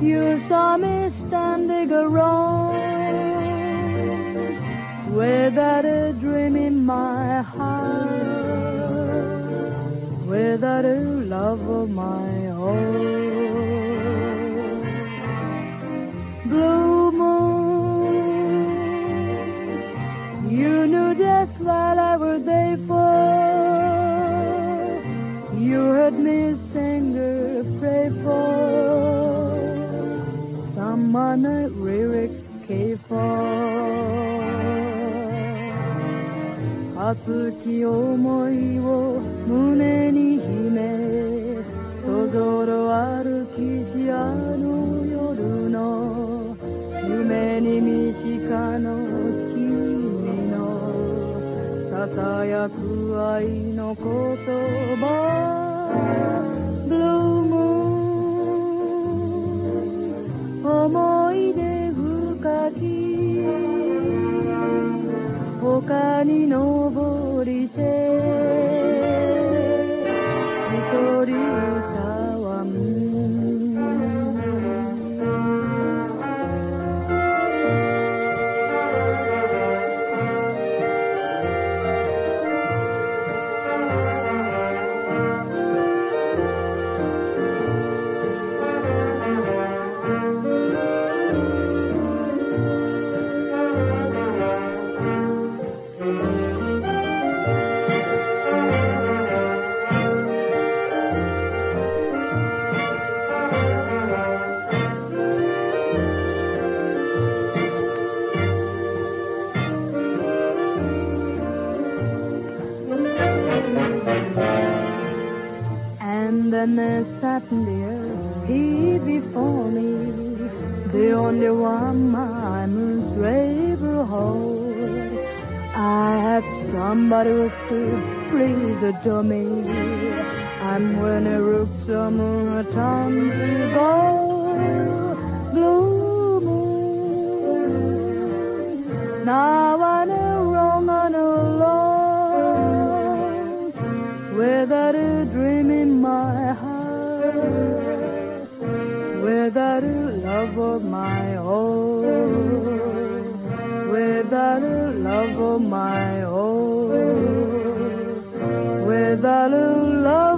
You saw me standing around without a dream in my heart, without a love of my own. Blue moon, you knew just what I was there for. You heard me sing. Someone I really care for. 熱き思いを胸に秘めそぞろ歩きしあの夜の夢に見しかの君のささやく愛の言葉に登りて There sat there, he before me, the only one my must ever hold. I had somebody could please adore me, and when I looked some time to go, without a love of my own, without a love of my own, without a love.